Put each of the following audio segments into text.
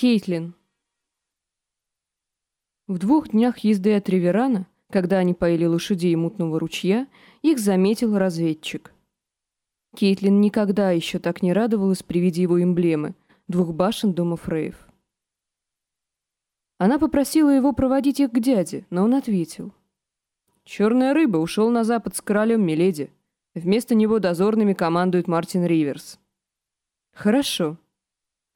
Кейтлин. В двух днях езды от Риверана, когда они поили лошадей мутного ручья, их заметил разведчик. Кейтлин никогда еще так не радовалась при виде его эмблемы — двух башен дома Фрейв. Она попросила его проводить их к дяде, но он ответил. «Черная рыба ушел на запад с королем Миледи. Вместо него дозорными командует Мартин Риверс». «Хорошо».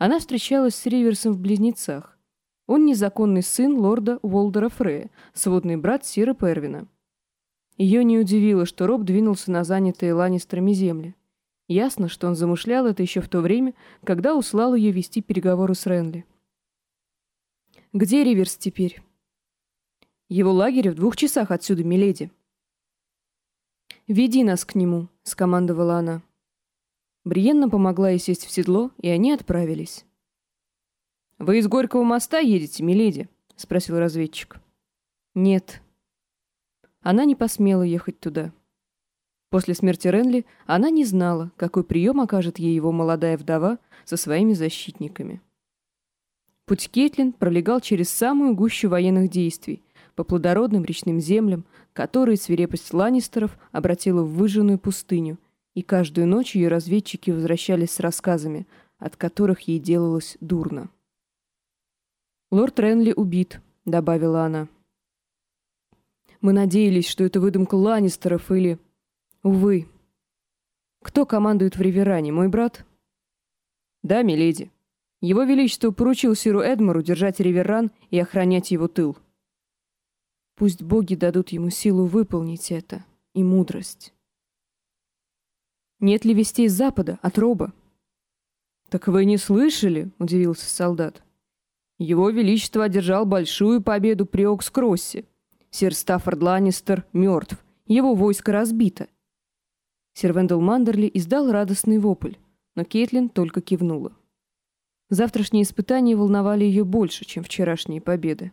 Она встречалась с Риверсом в Близнецах. Он незаконный сын лорда Уолдера Фрея, сводный брат Сира Первина. Ее не удивило, что Роб двинулся на занятые Ланнистерами земли. Ясно, что он замышлял это еще в то время, когда услал ее вести переговоры с Ренли. «Где Риверс теперь?» «Его лагерь в двух часах отсюда, миледи». «Веди нас к нему», — скомандовала она. Бриенна помогла ей сесть в седло, и они отправились. «Вы из Горького моста едете, миледи?» — спросил разведчик. «Нет». Она не посмела ехать туда. После смерти Ренли она не знала, какой прием окажет ей его молодая вдова со своими защитниками. Путь Кетлин пролегал через самую гущу военных действий, по плодородным речным землям, которые свирепость Ланнистеров обратила в выжженную пустыню, и каждую ночь ее разведчики возвращались с рассказами, от которых ей делалось дурно. «Лорд Ренли убит», — добавила она. «Мы надеялись, что это выдумка Ланнистеров или...» «Увы». «Кто командует в Риверане, мой брат?» «Да, миледи. Его Величество поручил Сиру Эдмору держать Риверан и охранять его тыл». «Пусть боги дадут ему силу выполнить это и мудрость». Нет ли вестей с запада, от Роба? «Так вы не слышали?» — удивился солдат. «Его Величество одержал большую победу при Окскроссе. Сир Стаффорд Ланнистер мертв, его войско разбито». Сир Вендел Мандерли издал радостный вопль, но Кейтлин только кивнула. Завтрашние испытания волновали ее больше, чем вчерашние победы.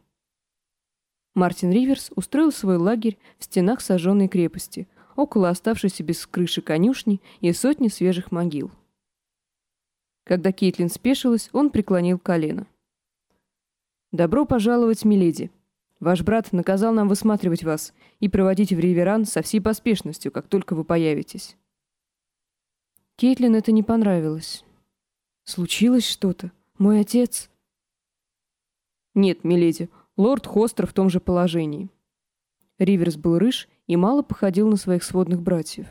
Мартин Риверс устроил свой лагерь в стенах сожженной крепости — около оставшейся без крыши конюшни и сотни свежих могил. Когда Кейтлин спешилась, он преклонил колено. «Добро пожаловать, миледи. Ваш брат наказал нам высматривать вас и проводить в Риверан со всей поспешностью, как только вы появитесь». Кейтлин это не понравилось. «Случилось что-то? Мой отец...» «Нет, миледи, лорд Хостер в том же положении». Риверс был рыж и мало походил на своих сводных братьев.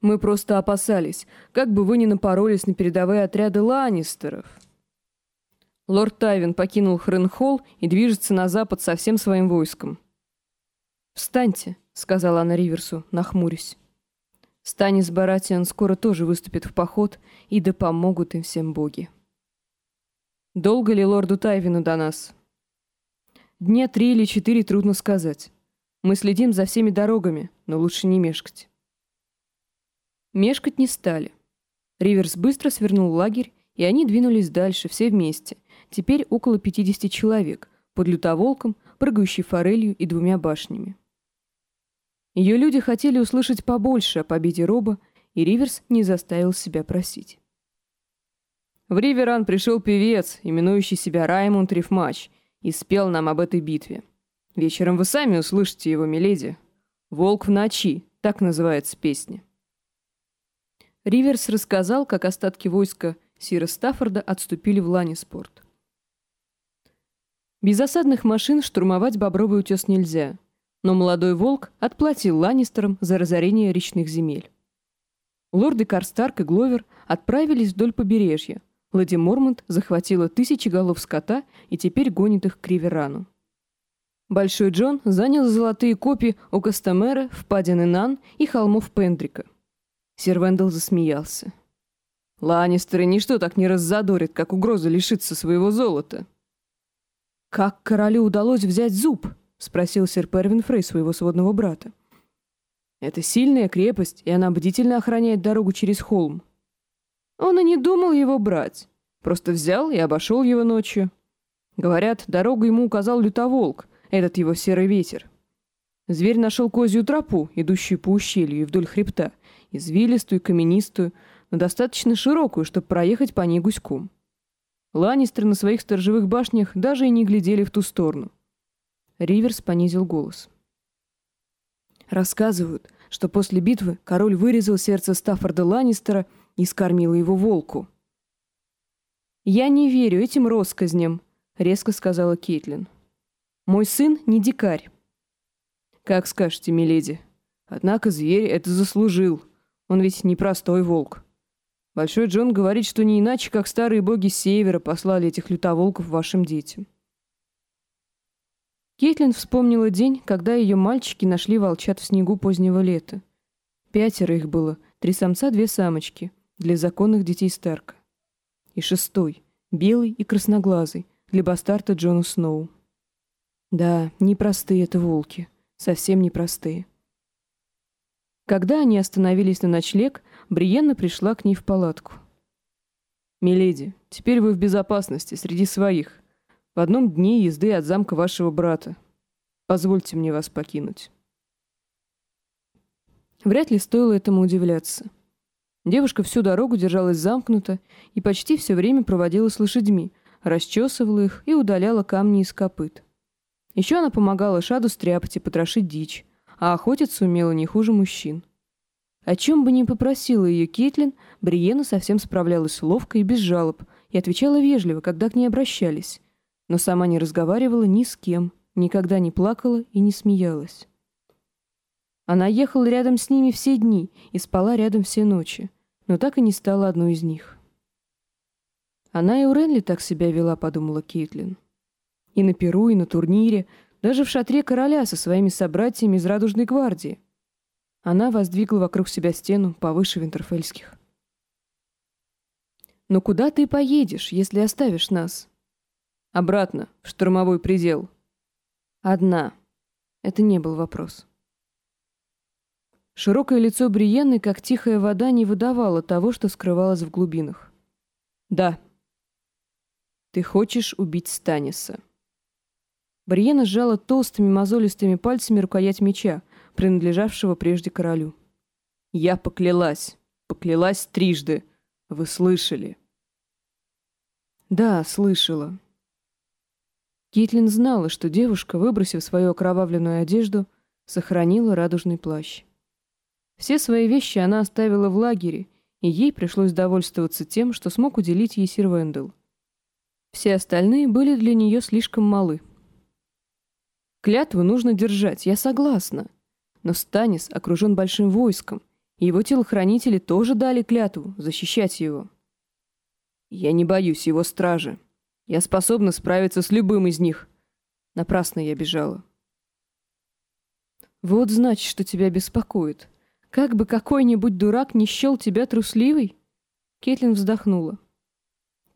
«Мы просто опасались, как бы вы ни напоролись на передовые отряды Ланнистеров». Лорд Тайвин покинул Хренхолл и движется на запад со всем своим войском. «Встаньте», — сказала она Риверсу, нахмурясь. Станис Баратиан скоро тоже выступит в поход, и да помогут им всем боги. Долго ли лорду Тайвину до нас? Дня три или четыре трудно сказать. Мы следим за всеми дорогами, но лучше не мешкать. Мешкать не стали. Риверс быстро свернул лагерь, и они двинулись дальше, все вместе. Теперь около 50 человек, под лютоволком, прыгающей форелью и двумя башнями. Ее люди хотели услышать побольше о победе Роба, и Риверс не заставил себя просить. В Риверан пришел певец, именующий себя Раймонд Рифмач, и спел нам об этой битве. Вечером вы сами услышите его, миледи. «Волк в ночи» — так называется песня. Риверс рассказал, как остатки войска Сира Стаффорда отступили в Ланиспорт. Без осадных машин штурмовать Бобровый утес нельзя, но молодой волк отплатил Ланнистерам за разорение речных земель. Лорды Карстарк и Гловер отправились вдоль побережья. Леди Мормонт захватила тысячи голов скота и теперь гонит их к Риверану. Большой Джон занял золотые копии у Костомера, впадины Нан и холмов Пендрика. Сир Вендел засмеялся. Ланнистеры ничто так не раззадорит, как угроза лишиться своего золота. «Как королю удалось взять зуб?» — спросил сэр Первин Фрей своего сводного брата. «Это сильная крепость, и она бдительно охраняет дорогу через холм». Он и не думал его брать, просто взял и обошел его ночью. Говорят, дорогу ему указал лютоволк — этот его серый ветер. Зверь нашел козью тропу, идущую по ущелью и вдоль хребта, извилистую, каменистую, но достаточно широкую, чтобы проехать по ней гуськом. Ланнистеры на своих сторожевых башнях даже и не глядели в ту сторону. Риверс понизил голос. Рассказывают, что после битвы король вырезал сердце Стаффорда Ланнистера и скормил его волку. «Я не верю этим россказням», — резко сказала Кейтлин. «Мой сын не дикарь». «Как скажете, миледи. Однако зверь это заслужил. Он ведь не простой волк. Большой Джон говорит, что не иначе, как старые боги севера послали этих лютоволков вашим детям». Кейтлин вспомнила день, когда ее мальчики нашли волчат в снегу позднего лета. Пятеро их было, три самца, две самочки, для законных детей Старка. И шестой, белый и красноглазый, для бастарта Джона Сноу. Да, непростые это волки, совсем непростые. Когда они остановились на ночлег, Бриенна пришла к ней в палатку. «Миледи, теперь вы в безопасности, среди своих. В одном дне езды от замка вашего брата. Позвольте мне вас покинуть. Вряд ли стоило этому удивляться. Девушка всю дорогу держалась замкнуто и почти все время проводила с лошадьми, расчесывала их и удаляла камни из копыт. Еще она помогала Шаду стряпать и потрошить дичь, а охотиться умела не хуже мужчин. О чем бы ни попросила ее Кетлин, Бриена совсем справлялась ловко и без жалоб и отвечала вежливо, когда к ней обращались, но сама не разговаривала ни с кем, никогда не плакала и не смеялась. Она ехала рядом с ними все дни и спала рядом все ночи, но так и не стала одной из них. Она и у Ренли так себя вела, подумала Кейтлин. И на Перу, и на турнире, даже в шатре короля со своими собратьями из Радужной гвардии. Она воздвигла вокруг себя стену повыше винтерфельских. «Но куда ты поедешь, если оставишь нас?» Обратно, в штурмовой предел. Одна. Это не был вопрос. Широкое лицо Бриенны, как тихая вода, не выдавало того, что скрывалось в глубинах. «Да. Ты хочешь убить Станиса». Бриена сжала толстыми мозолистыми пальцами рукоять меча, принадлежавшего прежде королю. «Я поклялась. Поклялась трижды. Вы слышали?» «Да, слышала. Китлин знала, что девушка, выбросив свою окровавленную одежду, сохранила радужный плащ. Все свои вещи она оставила в лагере, и ей пришлось довольствоваться тем, что смог уделить ей сир Вендел. Все остальные были для нее слишком малы. Клятву нужно держать, я согласна. Но Станис окружен большим войском, и его телохранители тоже дали клятву защищать его. Я не боюсь его стражи, я способна справиться с любым из них. Напрасно я бежала. Вот значит, что тебя беспокоит. Как бы какой-нибудь дурак не счел тебя трусливой? Кетлин вздохнула.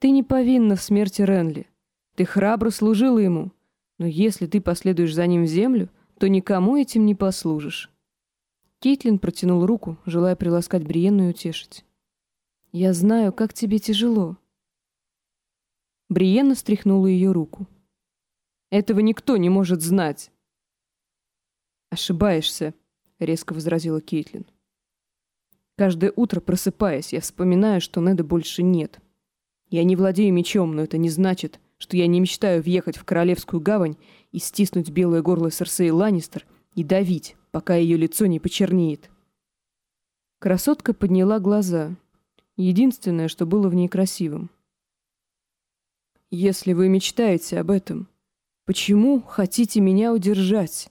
Ты не повинна в смерти Ренли. Ты храбро служила ему. Но если ты последуешь за ним в землю, то никому этим не послужишь. Кейтлин протянул руку, желая приласкать Бриенну и утешить. «Я знаю, как тебе тяжело. Бриенна стряхнула ее руку. «Этого никто не может знать!» «Ошибаешься», — резко возразила Кейтлин. «Каждое утро, просыпаясь, я вспоминаю, что Неда больше нет. Я не владею мечом, но это не значит, что я не мечтаю въехать в Королевскую гавань и стиснуть белое горло Серсеи Ланнистер и давить, пока ее лицо не почернеет». Красотка подняла глаза. Единственное, что было в ней красивым — если вы мечтаете об этом, почему хотите меня удержать?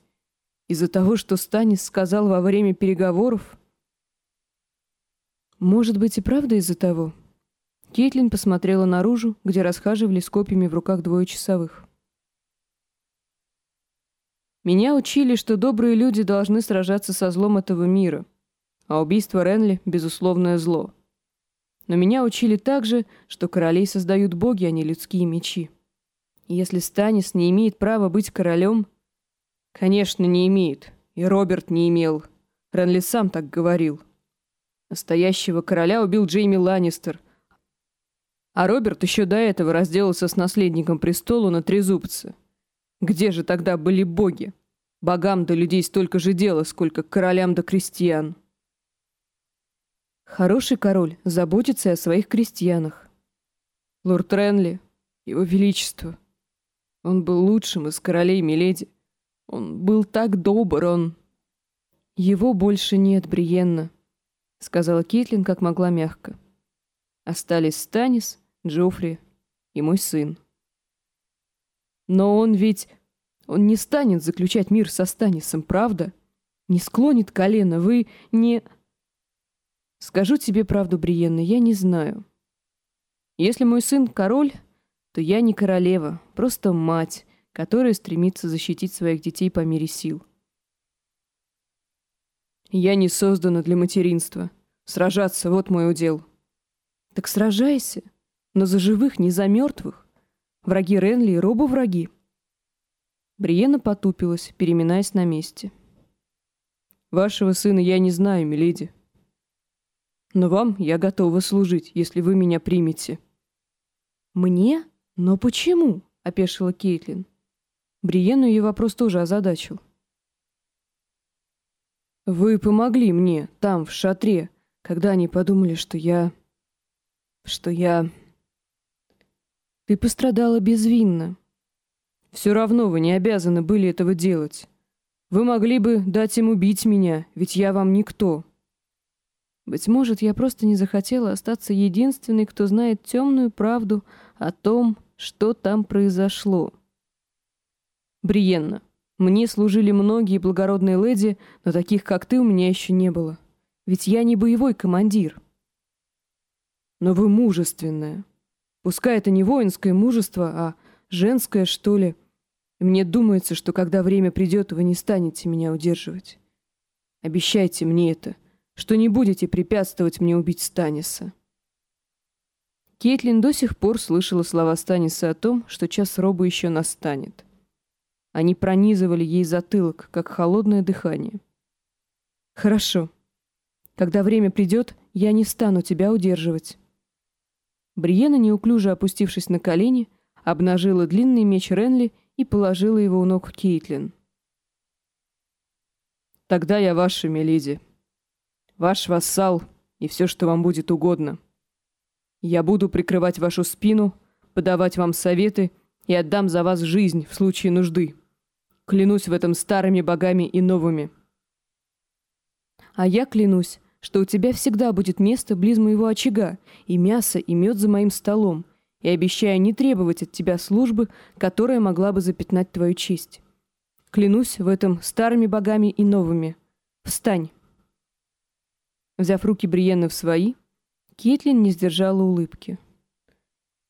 Из-за того, что Станис сказал во время переговоров? Может быть и правда из-за того? Кейтлин посмотрела наружу, где расхаживали с копьями в руках двое часовых. Меня учили, что добрые люди должны сражаться со злом этого мира, а убийство Ренли — безусловное зло — но меня учили также, что королей создают боги, а не людские мечи. И если Станис не имеет права быть королем... Конечно, не имеет. И Роберт не имел. Ренли сам так говорил. Настоящего короля убил Джейми Ланнистер. А Роберт еще до этого разделался с наследником престола на трезубце. Где же тогда были боги? Богам до людей столько же дела, сколько королям до крестьян. Хороший король заботится о своих крестьянах. Лорд Ренли, Его Величество. Он был лучшим из королей Миледи. Он был так добр, он... Его больше нет, Бриенна, сказала Кейтлин как могла мягко. Остались Станис, Джоффри и мой сын. Но он ведь... Он не станет заключать мир со Станисом, правда? Не склонит колено, вы не... Скажу тебе правду, Бриенна, я не знаю. Если мой сын король, то я не королева, просто мать, которая стремится защитить своих детей по мере сил. Я не создана для материнства. Сражаться — вот мой удел. Так сражайся, но за живых, не за мертвых. Враги Ренли и Робу враги. Бриена потупилась, переминаясь на месте. Вашего сына я не знаю, миледи. Но вам я готова служить, если вы меня примете». «Мне? Но почему?» — опешила Кейтлин. Бриену ее вопрос тоже озадачил. «Вы помогли мне там, в шатре, когда они подумали, что я... что я...» «Ты пострадала безвинно. Все равно вы не обязаны были этого делать. Вы могли бы дать им убить меня, ведь я вам никто». Быть может, я просто не захотела остаться единственной, кто знает темную правду о том, что там произошло. Бриенна, мне служили многие благородные леди, но таких, как ты, у меня еще не было. Ведь я не боевой командир. Но вы мужественная. Пускай это не воинское мужество, а женское, что ли. И мне думается, что когда время придет, вы не станете меня удерживать. Обещайте мне это — что не будете препятствовать мне убить Станиса». Кейтлин до сих пор слышала слова Станиса о том, что час роба еще настанет. Они пронизывали ей затылок, как холодное дыхание. «Хорошо. Когда время придет, я не стану тебя удерживать». Бриена, неуклюже опустившись на колени, обнажила длинный меч Ренли и положила его у ног Кейтлин. «Тогда я ваша, миледи», ваш вассал и все, что вам будет угодно. Я буду прикрывать вашу спину, подавать вам советы и отдам за вас жизнь в случае нужды. Клянусь в этом старыми богами и новыми. А я клянусь, что у тебя всегда будет место близ моего очага, и мясо, и мед за моим столом, и обещаю не требовать от тебя службы, которая могла бы запятнать твою честь. Клянусь в этом старыми богами и новыми. Встань. Взяв руки Бриенны в свои, Кейтлин не сдержала улыбки.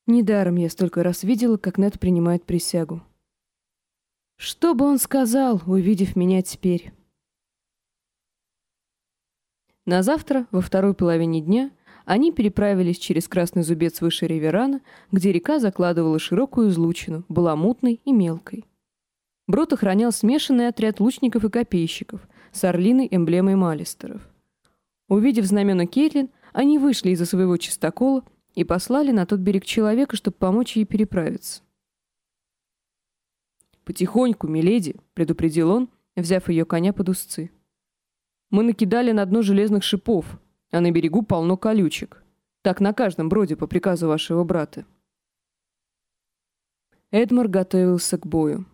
Недаром я столько раз видела, как Нед принимает присягу. Что бы он сказал, увидев меня теперь? На завтра, во второй половине дня, они переправились через Красный Зубец выше Реверана, где река закладывала широкую излучину, была мутной и мелкой. Брод охранял смешанный отряд лучников и копейщиков с орлиной эмблемой Малистеров. Увидев знамена Кейтлин, они вышли из-за своего чистокола и послали на тот берег человека, чтобы помочь ей переправиться. «Потихоньку, миледи», — предупредил он, взяв ее коня под узцы. «Мы накидали на дно железных шипов, а на берегу полно колючек. Так на каждом броде по приказу вашего брата». Эдмар готовился к бою.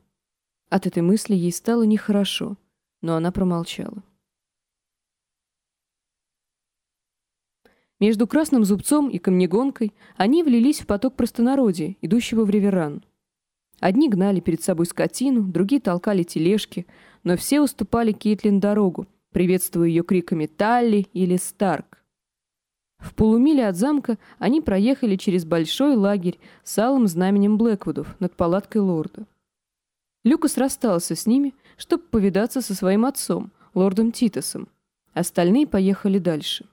От этой мысли ей стало нехорошо, но она промолчала. Между Красным Зубцом и Камнегонкой они влились в поток простонародья, идущего в Реверан. Одни гнали перед собой скотину, другие толкали тележки, но все уступали Кейтлин дорогу, приветствуя ее криками «Талли» или «Старк». В полумиле от замка они проехали через большой лагерь с алым знаменем Блэквудов над палаткой лорда. Люкас расстался с ними, чтобы повидаться со своим отцом, лордом Титосом. Остальные поехали дальше.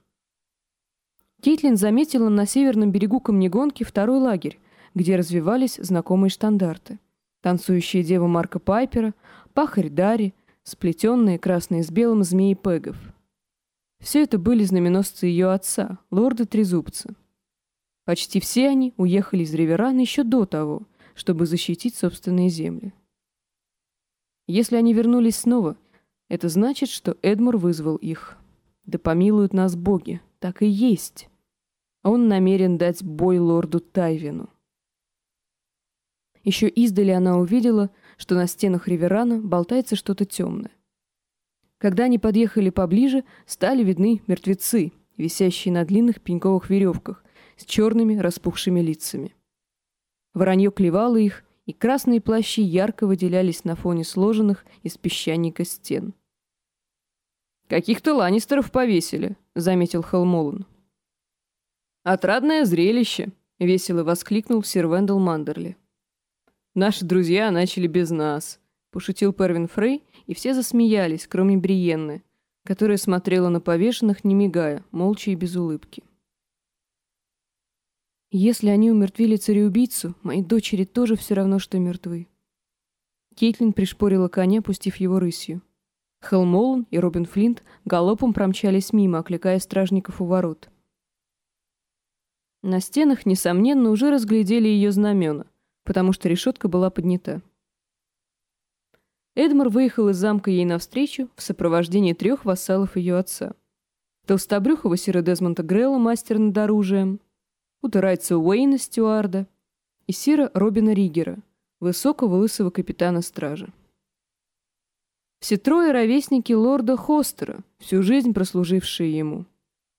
Кейтлин заметила на северном берегу Камнегонки второй лагерь, где развивались знакомые штандарты. Танцующая дева Марка Пайпера, пахарь Дари, сплетенные красные с белым змеи Пегов. Все это были знаменосцы ее отца, лорда Трезубца. Почти все они уехали из Риверана еще до того, чтобы защитить собственные земли. Если они вернулись снова, это значит, что Эдмур вызвал их. Да помилуют нас боги, так и есть. Он намерен дать бой лорду Тайвину. Еще издали она увидела, что на стенах Риверана болтается что-то темное. Когда они подъехали поближе, стали видны мертвецы, висящие на длинных пеньковых веревках, с черными распухшими лицами. Воронье клевало их, и красные плащи ярко выделялись на фоне сложенных из песчаника стен. «Каких-то ланнистеров повесили», — заметил Хелмолан. «Отрадное зрелище», — весело воскликнул сир Вендел Мандерли. «Наши друзья начали без нас», — пошутил Первин Фрей, и все засмеялись, кроме Бриенны, которая смотрела на повешенных, не мигая, молча и без улыбки. Если они умертвили цареубийцу, мои дочери тоже все равно, что мертвы. Кейтлин пришпорила коня, пустив его рысью. Хелмолан и Робин Флинт галопом промчались мимо, окликая стражников у ворот. На стенах, несомненно, уже разглядели ее знамена, потому что решетка была поднята. Эдмар выехал из замка ей навстречу в сопровождении трех вассалов ее отца. Толстобрюхого сира Дезмонта Грелла, мастера над оружием, утырайца Уэйна Стюарда и сира Робина Ригера, высокого лысого капитана стражи. Все трое ровесники лорда Хостера, всю жизнь прослужившие ему.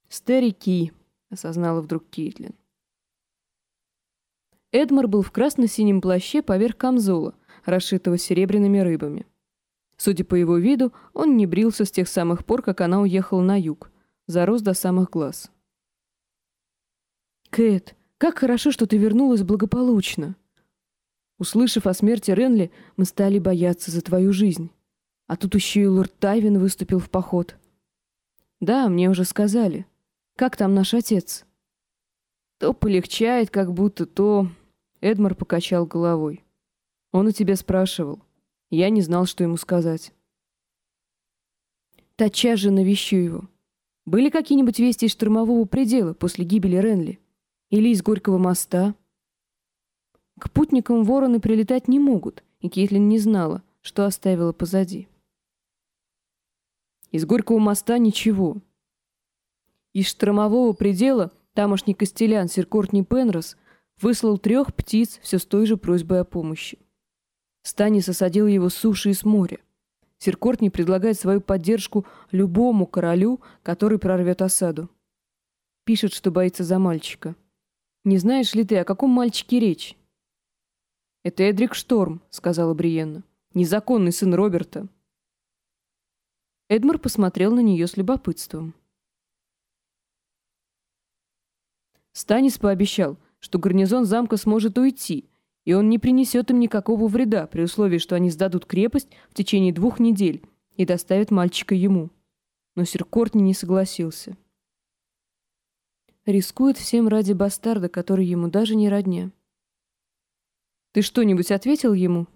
«Старики», — осознала вдруг Кейтлин. Эдмар был в красно-синем плаще поверх камзола, расшитого серебряными рыбами. Судя по его виду, он не брился с тех самых пор, как она уехала на юг, зарос до самых глаз. «Кэт, как хорошо, что ты вернулась благополучно!» Услышав о смерти Ренли, мы стали бояться за твою жизнь. А тут еще и лорд Тайвин выступил в поход. Да, мне уже сказали. Как там наш отец? То полегчает, как будто, то... Эдмар покачал головой. Он у тебя спрашивал. Я не знал, что ему сказать. Тотчас же навещу его. Были какие-нибудь вести из штормового предела после гибели Ренли? Или из Горького моста. К путникам вороны прилетать не могут, и Кейтлин не знала, что оставила позади. Из Горького моста ничего. Из штормового предела тамошний костелян сир Кортни Пенрос выслал трех птиц все с той же просьбой о помощи. Станис осадил его с суши и с моря. Сир Кортни предлагает свою поддержку любому королю, который прорвет осаду. Пишет, что боится за мальчика. Не знаешь ли ты, о каком мальчике речь? Это Эдрик Шторм, сказала Бриенна. Незаконный сын Роберта. Эдмар посмотрел на нее с любопытством. Станис пообещал, что гарнизон замка сможет уйти, и он не принесет им никакого вреда, при условии, что они сдадут крепость в течение двух недель и доставят мальчика ему. Но сир Кортни не согласился. Рискует всем ради бастарда, который ему даже не родня. Ты что-нибудь ответил ему?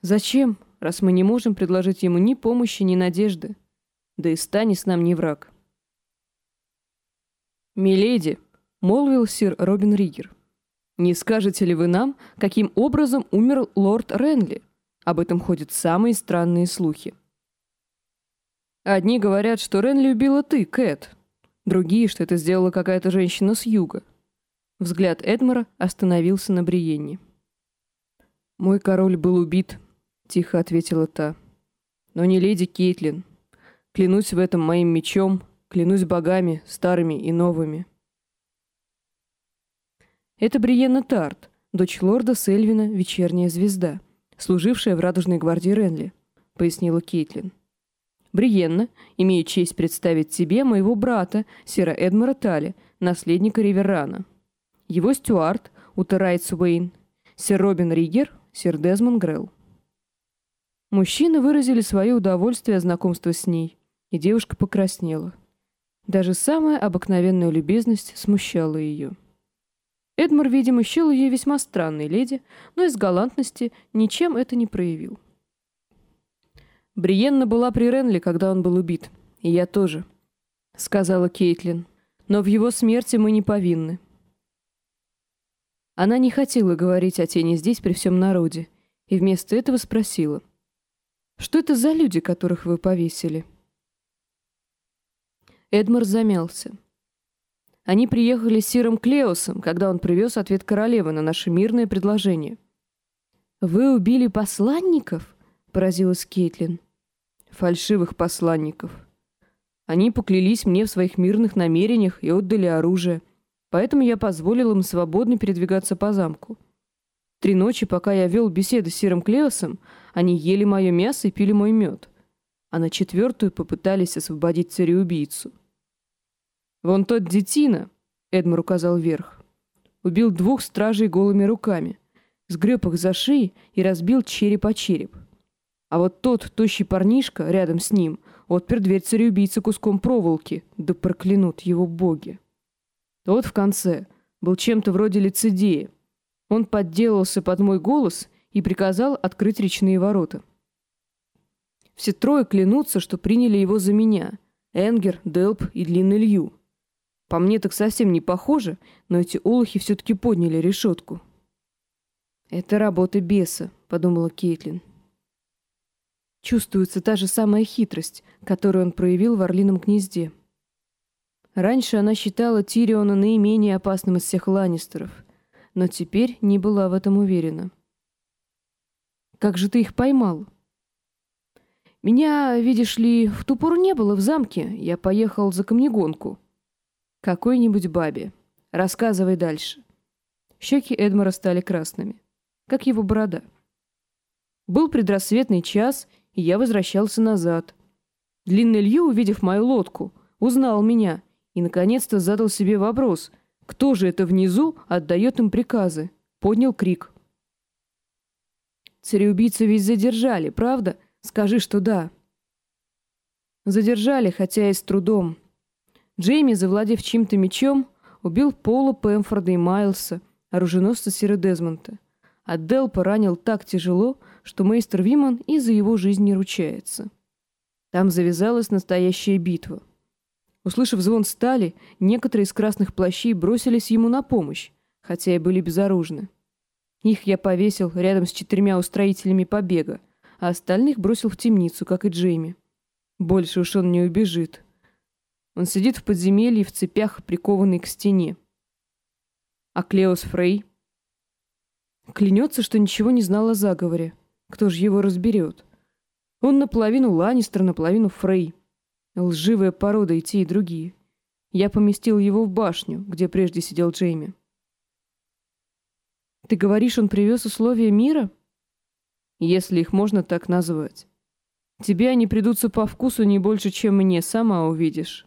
Зачем, раз мы не можем предложить ему ни помощи, ни надежды? Да и Станис нам не враг. «Миледи», — молвил сир Робин Ригер, — «не скажете ли вы нам, каким образом умер лорд Ренли? Об этом ходят самые странные слухи». «Одни говорят, что Ренли убила ты, Кэт», Другие, что это сделала какая-то женщина с юга. Взгляд Эдмара остановился на Бриенне. «Мой король был убит», — тихо ответила та. «Но не леди Кейтлин. Клянусь в этом моим мечом, клянусь богами, старыми и новыми». Это Бриенна Тарт, дочь лорда Сельвина «Вечерняя звезда», служившая в Радужной гвардии Ренли, — пояснила Кейтлин. Бриенна, имею честь представить тебе моего брата, сера Эдмара Тали, наследника Риверана. Его стюард, Утарайц Уэйн, сер Робин Ригер, сер Дезмон Грелл. Мужчины выразили свое удовольствие от знакомства с ней, и девушка покраснела. Даже самая обыкновенная любезность смущала ее. Эдмар, видимо, счел ее весьма странной леди, но из галантности ничем это не проявил. Бриенна была при Ренли, когда он был убит. И я тоже, — сказала Кейтлин. Но в его смерти мы не повинны. Она не хотела говорить о тени здесь при всем народе, и вместо этого спросила. «Что это за люди, которых вы повесили?» Эдмар замялся. Они приехали с Сиром Клеосом, когда он привез ответ королевы на наше мирное предложение. «Вы убили посланников?» — поразилась Кейтлин. «Фальшивых посланников. Они поклялись мне в своих мирных намерениях и отдали оружие, поэтому я позволил им свободно передвигаться по замку. Три ночи, пока я вел беседы с Сиром Клеосом, они ели мое мясо и пили мой мед, а на четвертую попытались освободить цареубийцу. «Вон тот детина», — Эдмар указал вверх, убил двух стражей голыми руками сгреб их за шеи и разбил череп о череп. А вот тот тощий парнишка рядом с ним отпер дверь цареубийцы куском проволоки, да проклянут его боги. Тот в конце был чем-то вроде лицедея. Он подделался под мой голос и приказал открыть речные ворота. Все трое клянутся, что приняли его за меня. Энгер, Делп и Длинный Лью. По мне так совсем не похоже, но эти олухи все-таки подняли решетку. «Это работа беса», — подумала Кейтлин. Чувствуется та же самая хитрость, которую он проявил в Орлином гнезде. Раньше она считала Тириона наименее опасным из всех Ланнистеров, но теперь не была в этом уверена. «Как же ты их поймал?» «Меня, видишь ли, в ту пору не было в замке. Я поехал за камнегонку». «Какой-нибудь бабе. Рассказывай дальше». Щеки Эдмара стали красными как его борода. Был предрассветный час, и я возвращался назад. Длинный Лью, увидев мою лодку, узнал меня и, наконец-то, задал себе вопрос, кто же это внизу отдает им приказы. Поднял крик. «Цареубийцу ведь задержали, правда? Скажи, что да». Задержали, хотя и с трудом. Джейми, завладев чьим-то мечом, убил Пола Пэмфорда и Майлса, оруженосца Сира Дезмонта а Дел поранил так тяжело, что мейстер Виман и за его жизнь не ручается. Там завязалась настоящая битва. Услышав звон стали, некоторые из красных плащей бросились ему на помощь, хотя и были безоружны. Их я повесил рядом с четырьмя устроителями побега, а остальных бросил в темницу, как и Джейми. Больше уж он не убежит. Он сидит в подземелье в цепях, прикованный к стене. А Клеос Фрей Клянется, что ничего не знал о заговоре. Кто же его разберет? Он наполовину Ланнистер, наполовину Фрей. Лживая порода и те, и другие. Я поместил его в башню, где прежде сидел Джейми. Ты говоришь, он привез условия мира? Если их можно так назвать. Тебе они придутся по вкусу не больше, чем мне, сама увидишь.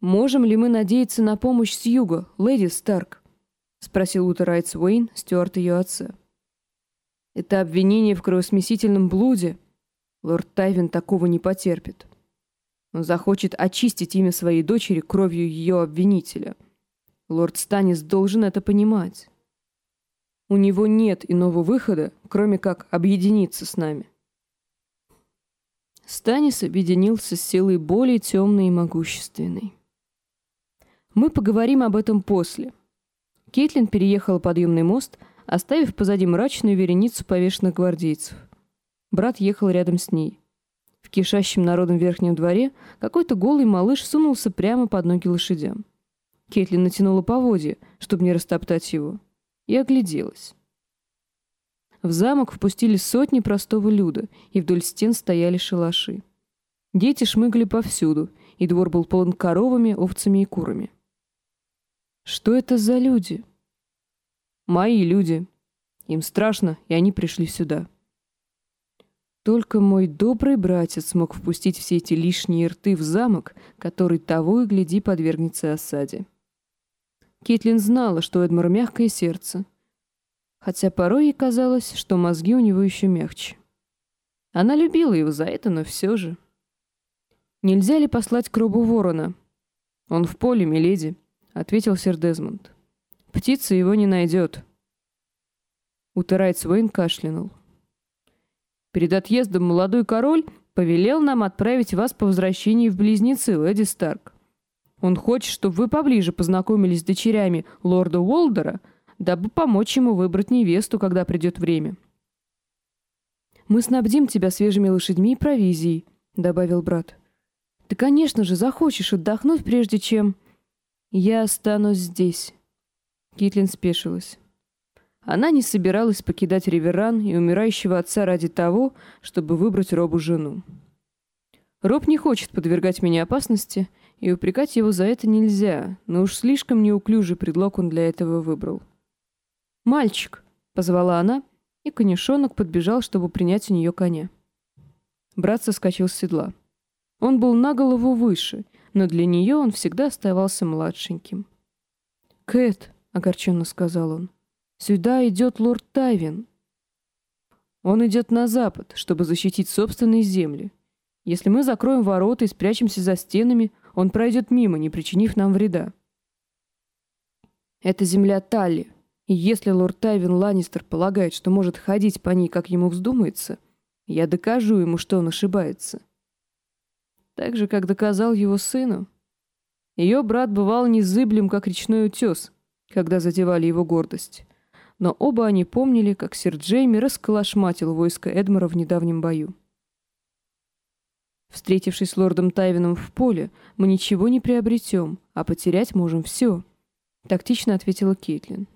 Можем ли мы надеяться на помощь с юга, леди Старк? — спросил Утер Райтс Уэйн, стюарт ее отца. «Это обвинение в кровосмесительном блуде. Лорд Тайвин такого не потерпит. Он захочет очистить имя своей дочери кровью ее обвинителя. Лорд Станис должен это понимать. У него нет иного выхода, кроме как объединиться с нами». Станис объединился с силой более темной и могущественной. Мы поговорим об этом после. Кейтлин переехала подъемный мост, оставив позади мрачную вереницу повешенных гвардейцев. Брат ехал рядом с ней. В кишащем народом верхнем дворе какой-то голый малыш сунулся прямо под ноги лошадям. Кейтлин натянула поводья, чтобы не растоптать его, и огляделась. В замок впустили сотни простого люда, и вдоль стен стояли шалаши. Дети шмыгали повсюду, и двор был полон коровами, овцами и курами. Что это за люди? Мои люди. Им страшно, и они пришли сюда. Только мой добрый братец смог впустить все эти лишние рты в замок, который того и гляди подвергнется осаде. Кейтлин знала, что у Эдмара мягкое сердце, хотя порой ей казалось, что мозги у него еще мягче. Она любила его за это, но все же. Нельзя ли послать к робу ворона? Он в поле, миледи ответил сэр Дезмонд. Птица его не найдет. Утырайц Уэйн кашлянул. Перед отъездом молодой король повелел нам отправить вас по возвращении в Близнецы, леди Старк. Он хочет, чтобы вы поближе познакомились с дочерями лорда Уолдера, дабы помочь ему выбрать невесту, когда придет время. «Мы снабдим тебя свежими лошадьми и провизией», — добавил брат. Ты, конечно же, захочешь отдохнуть, прежде чем... Я останусь здесь. Китлин спешилась. Она не собиралась покидать Риверан и умирающего отца ради того, чтобы выбрать Робу жену. Роб не хочет подвергать меня опасности, и упрекать его за это нельзя, но уж слишком неуклюжий предлог он для этого выбрал. «Мальчик!» — позвала она, и конюшонок подбежал, чтобы принять у нее коня. Брат соскочил с седла. Он был на голову выше, но для нее он всегда оставался младшеньким. «Кэт!» — огорченно сказал он. «Сюда идет лорд Тайвин». «Он идет на запад, чтобы защитить собственные земли. Если мы закроем ворота и спрячемся за стенами, он пройдет мимо, не причинив нам вреда. Это земля Талли, и если лорд Тайвин Ланнистер полагает, что может ходить по ней, как ему вздумается, я докажу ему, что он ошибается. Так же, как доказал его сыну. Ее брат бывал незыблем, как речной утес, когда задевали его гордость. Но оба они помнили, как сэр Джейми расколошматил войско Эдмора в недавнем бою. Встретившись с лордом Тайвином в поле, мы ничего не приобретем, а потерять можем все», — тактично ответила Кейтлин.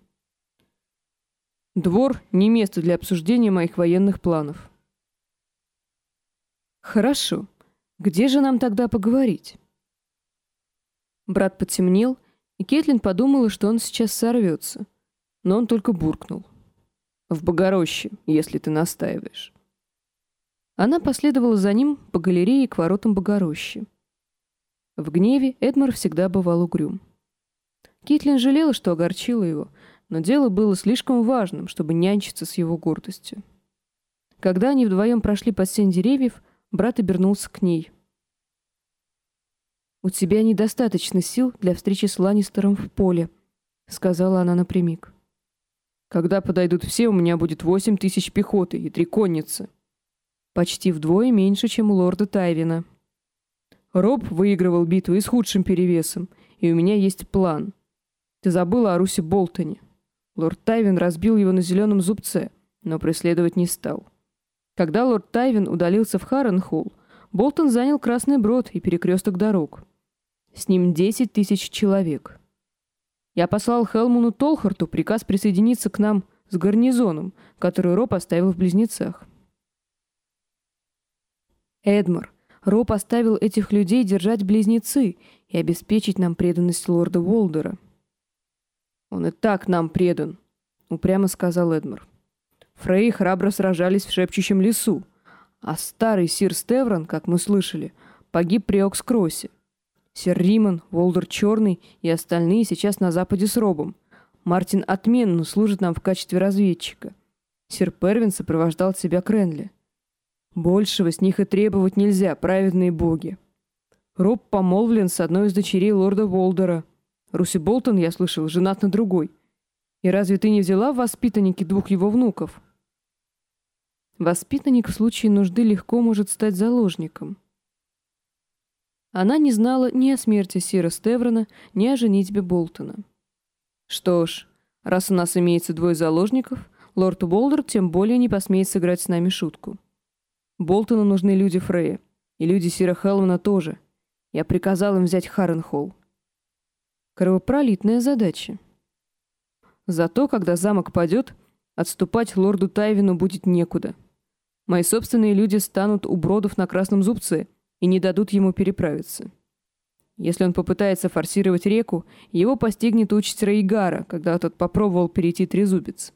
«Двор — не место для обсуждения моих военных планов». «Хорошо. Где же нам тогда поговорить?» Брат потемнел, и Кейтлин подумала, что он сейчас сорвется. Но он только буркнул. «В Богороще, если ты настаиваешь». Она последовала за ним по галерее к воротам Богорощи. В гневе Эдмар всегда бывал угрюм. Китлин жалела, что огорчила его, но дело было слишком важным, чтобы нянчиться с его гордостью. Когда они вдвоем прошли под сень деревьев, брат обернулся к ней. «У тебя недостаточно сил для встречи с Ланнистером в поле», — сказала она напрямик. «Когда подойдут все, у меня будет восемь тысяч пехоты и три конницы», Почти вдвое меньше, чем у лорда Тайвина. Роб выигрывал битву и с худшим перевесом, и у меня есть план. Ты забыла о Русе Болтоне. Лорд Тайвин разбил его на зеленом зубце, но преследовать не стал. Когда лорд Тайвин удалился в Харренхолл, Болтон занял Красный Брод и перекресток дорог. С ним 10 тысяч человек. Я послал Хелмуну Толхарту приказ присоединиться к нам с гарнизоном, который Роб оставил в Близнецах. Эдмар, Роб оставил этих людей держать близнецы и обеспечить нам преданность лорда Волдера. «Он и так нам предан», — упрямо сказал Эдмар. Фрей храбро сражались в шепчущем лесу, а старый сир Стеврон, как мы слышали, погиб при Окскроссе. Сир Риман, Волдер Черный и остальные сейчас на западе с Робом. Мартин отменно служит нам в качестве разведчика. Сир Первин сопровождал себя Кренли. Большего с них и требовать нельзя, праведные боги. Роб помолвлен с одной из дочерей лорда Волдера. Руси Болтон, я слышал, женат на другой. И разве ты не взяла в воспитанники двух его внуков? Воспитанник в случае нужды легко может стать заложником. Она не знала ни о смерти Сира Стеврона, ни о женитьбе Болтона. Что ж, раз у нас имеется двое заложников, лорд Болдер тем более не посмеет сыграть с нами шутку. Болтону нужны люди Фрея. И люди Сира Хелмана тоже. Я приказал им взять Харренхолл. Кровопролитная задача. Зато, когда замок падет, отступать лорду Тайвину будет некуда. Мои собственные люди станут у бродов на Красном Зубце и не дадут ему переправиться. Если он попытается форсировать реку, его постигнет участь Рейгара, когда тот попробовал перейти Трезубец.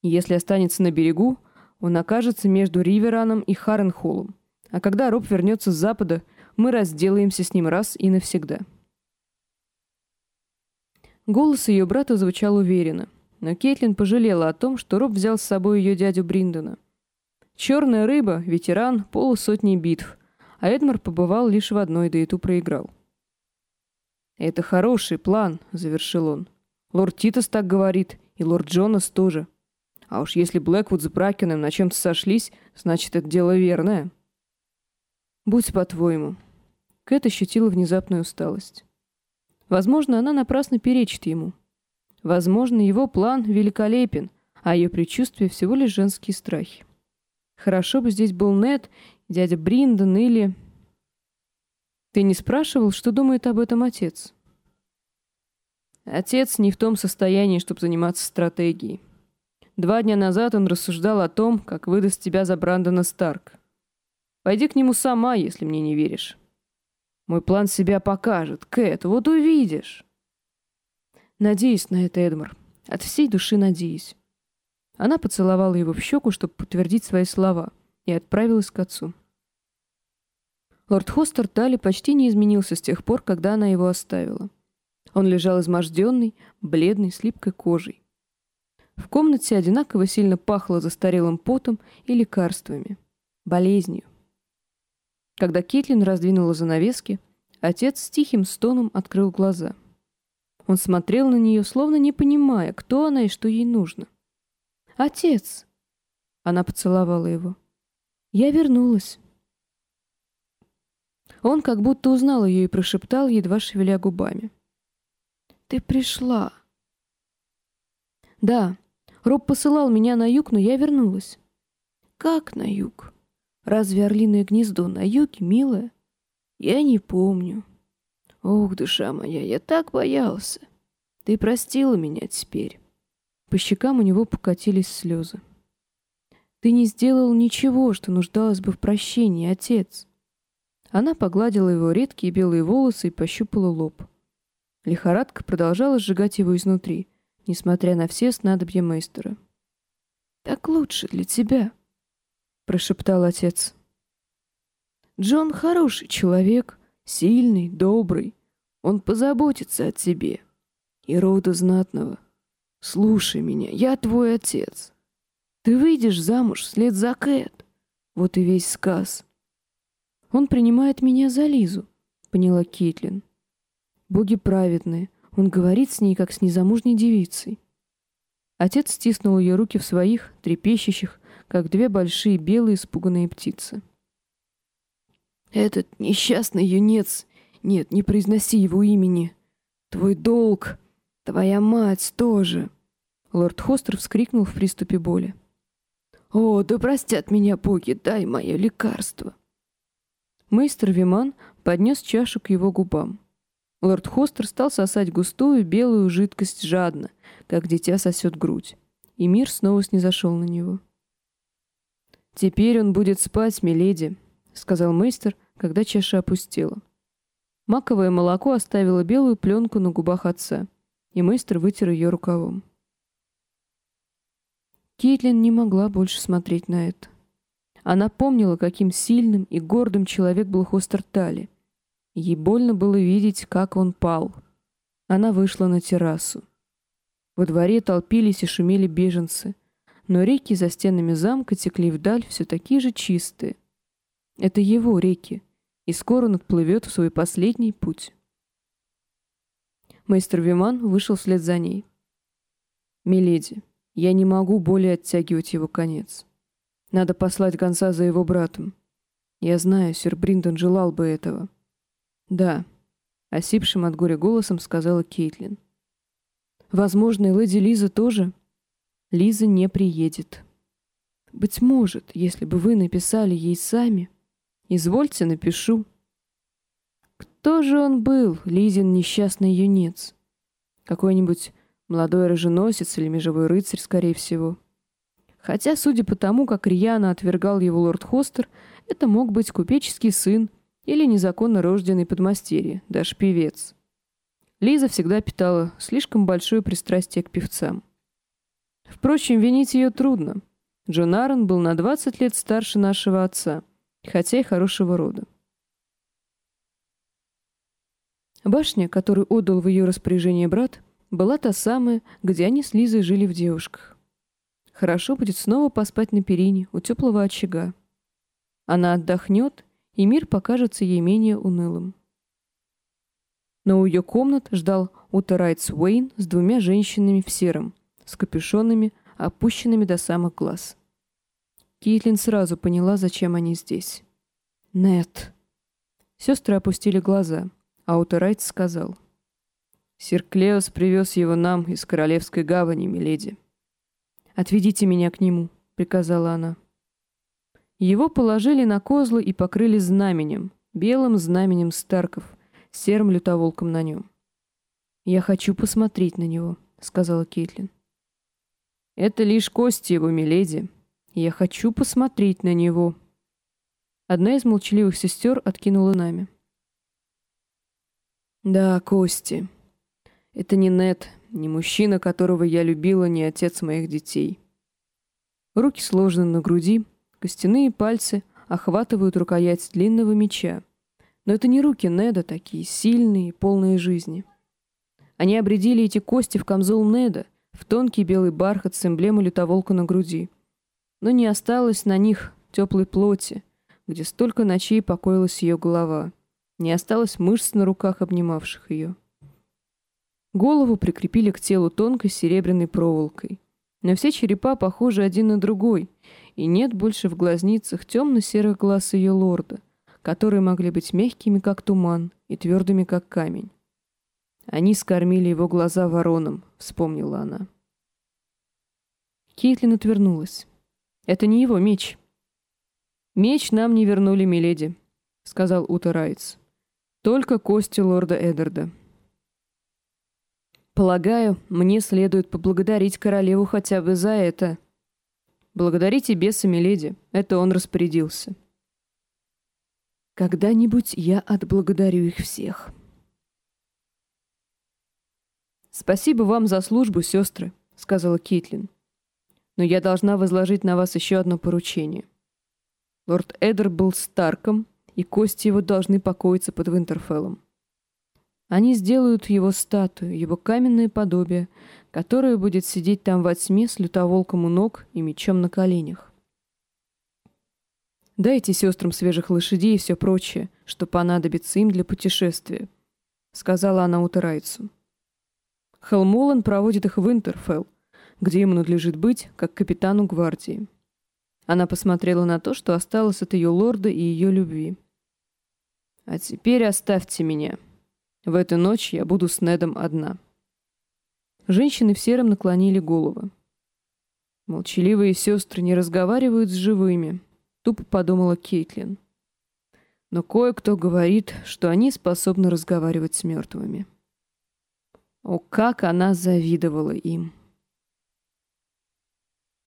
Если останется на берегу, он окажется между Ривераном и Харренхоллом. А когда Роб вернется с запада, мы разделаемся с ним раз и навсегда. Голос ее брата звучал уверенно, но Кейтлин пожалела о том, что Роб взял с собой ее дядю Бриндона. Черная рыба, ветеран, полусотни битв, а Эдмар побывал лишь в одной, да и ту проиграл. «Это хороший план», — завершил он. «Лорд Титас так говорит, и лорд Джонас тоже». А уж если Блэквуд с Бракеном на чем-то сошлись, значит, это дело верное. Будь по-твоему. Кэт ощутила внезапную усталость. Возможно, она напрасно перечит ему. Возможно, его план великолепен, а ее предчувствие всего лишь женские страхи. Хорошо бы здесь был Нед, дядя Бриндон или... Ты не спрашивал, что думает об этом отец? Отец не в том состоянии, чтобы заниматься стратегией. Два дня назад он рассуждал о том, как выдаст тебя за Брандона Старк. Пойди к нему сама, если мне не веришь. Мой план себя покажет. Кэт, вот увидишь. Надеюсь на это, Эдмар. От всей души надеюсь. Она поцеловала его в щеку, чтобы подтвердить свои слова, и отправилась к отцу. Лорд Хостер Тали почти не изменился с тех пор, когда она его оставила. Он лежал изможденный, бледный, с липкой кожей. В комнате одинаково сильно пахло застарелым потом и лекарствами. Болезнью. Когда Кетлин раздвинула занавески, отец с тихим стоном открыл глаза. Он смотрел на нее, словно не понимая, кто она и что ей нужно. «Отец!» Она поцеловала его. «Я вернулась». Он как будто узнал ее и прошептал, едва шевеля губами. «Ты пришла». «Да, Роб посылал меня на юг, но я вернулась». «Как на юг?» Разве орлиное гнездо на юге, милая? Я не помню. Ох, душа моя, я так боялся. Ты простила меня теперь. По щекам у него покатились слезы. Ты не сделал ничего, что нуждалось бы в прощении, отец. Она погладила его редкие белые волосы и пощупала лоб. Лихорадка продолжала сжигать его изнутри, несмотря на все снадобья мейстера. «Так лучше для тебя», прошептал отец. Джон хороший человек, сильный, добрый. Он позаботится о тебе. И рода знатного. Слушай меня, я твой отец. Ты выйдешь замуж вслед за Кэт. Вот и весь сказ. Он принимает меня за Лизу, поняла Кейтлин. Боги праведные. Он говорит с ней, как с незамужней девицей. Отец стиснул ее руки в своих, трепещущих, как две большие белые испуганные птицы. «Этот несчастный юнец! Нет, не произноси его имени! Твой долг! Твоя мать тоже!» Лорд Хостер вскрикнул в приступе боли. «О, да простят меня боги, дай мое лекарство!» Мейстер Виман поднес чашу к его губам. Лорд Хостер стал сосать густую белую жидкость жадно, как дитя сосет грудь, и мир снова снизошел на него. «Теперь он будет спать, миледи», — сказал мейстер, когда чаша опустела. Маковое молоко оставило белую пленку на губах отца, и мейстер вытер ее рукавом. Кейтлин не могла больше смотреть на это. Она помнила, каким сильным и гордым человек был Хостер Тали. Ей больно было видеть, как он пал. Она вышла на террасу. Во дворе толпились и шумели беженцы но реки за стенами замка текли вдаль все такие же чистые. Это его реки, и скоро он отплывет в свой последний путь. Мейстер Виман вышел вслед за ней. «Миледи, я не могу более оттягивать его конец. Надо послать гонца за его братом. Я знаю, сэр Бриндон желал бы этого». «Да», — осипшим от горя голосом сказала Кейтлин. «Возможно, и леди Лиза тоже?» Лиза не приедет. Быть может, если бы вы написали ей сами. Извольте, напишу. Кто же он был, Лизин несчастный юнец? Какой-нибудь молодой роженосец или межевой рыцарь, скорее всего. Хотя, судя по тому, как рьяно отвергал его лорд Хостер, это мог быть купеческий сын или незаконно рожденный подмастерье, даже певец. Лиза всегда питала слишком большое пристрастие к певцам. Впрочем, винить ее трудно. Джон Аарон был на 20 лет старше нашего отца, хотя и хорошего рода. Башня, которую отдал в ее распоряжение брат, была та самая, где они с Лизой жили в девушках. Хорошо будет снова поспать на перине у теплого очага. Она отдохнет, и мир покажется ей менее унылым. Но у ее комнат ждал Утерайтс Уэйн с двумя женщинами в сером, с капюшонами, опущенными до самых глаз. Кейтлин сразу поняла, зачем они здесь. «Нет». Сестры опустили глаза, а Утерайт сказал. «Сир Клеос привез его нам из Королевской гавани, миледи». «Отведите меня к нему», — приказала она. Его положили на козлы и покрыли знаменем, белым знаменем Старков, серым лютоволком на нем. «Я хочу посмотреть на него», — сказала Кейтлин. «Это лишь кости его, миледи. Я хочу посмотреть на него». Одна из молчаливых сестер откинула нами. «Да, кости. Это не Нет, не мужчина, которого я любила, не отец моих детей». Руки сложены на груди, костяные пальцы охватывают рукоять длинного меча. Но это не руки Неда такие, сильные, полные жизни. Они обредили эти кости в камзол Неда, в тонкий белый бархат с эмблемой лютоволка на груди. Но не осталось на них теплой плоти, где столько ночей покоилась ее голова. Не осталось мышц на руках, обнимавших ее. Голову прикрепили к телу тонкой серебряной проволокой. Но все черепа похожи один на другой, и нет больше в глазницах темно-серых глаз ее лорда, которые могли быть мягкими, как туман, и твердыми, как камень. Они скормили его глаза вороном, вспомнила она. Кейтлин отвернулась. Это не его меч. Меч нам не вернули, миледи, сказал Ута Райтс. Только кости лорда Эддарда. Полагаю, мне следует поблагодарить королеву хотя бы за это. Благодарите беса, миледи. Это он распорядился. Когда-нибудь я отблагодарю их всех. «Спасибо вам за службу, сестры», — сказала Китлин. «Но я должна возложить на вас еще одно поручение. Лорд Эдер был Старком, и кости его должны покоиться под Винтерфеллом. Они сделают его статую, его каменное подобие, которое будет сидеть там во тьме с лютоволком у ног и мечом на коленях. Дайте сестрам свежих лошадей и все прочее, что понадобится им для путешествия», — сказала она Утарайцу. Хелмолан проводит их в Интерфелл, где ему надлежит быть, как капитану гвардии. Она посмотрела на то, что осталось от ее лорда и ее любви. «А теперь оставьте меня. В эту ночь я буду с Недом одна». Женщины в сером наклонили головы. Молчаливые сестры не разговаривают с живыми, тупо подумала Кейтлин. Но кое-кто говорит, что они способны разговаривать с мертвыми. О, как она завидовала им!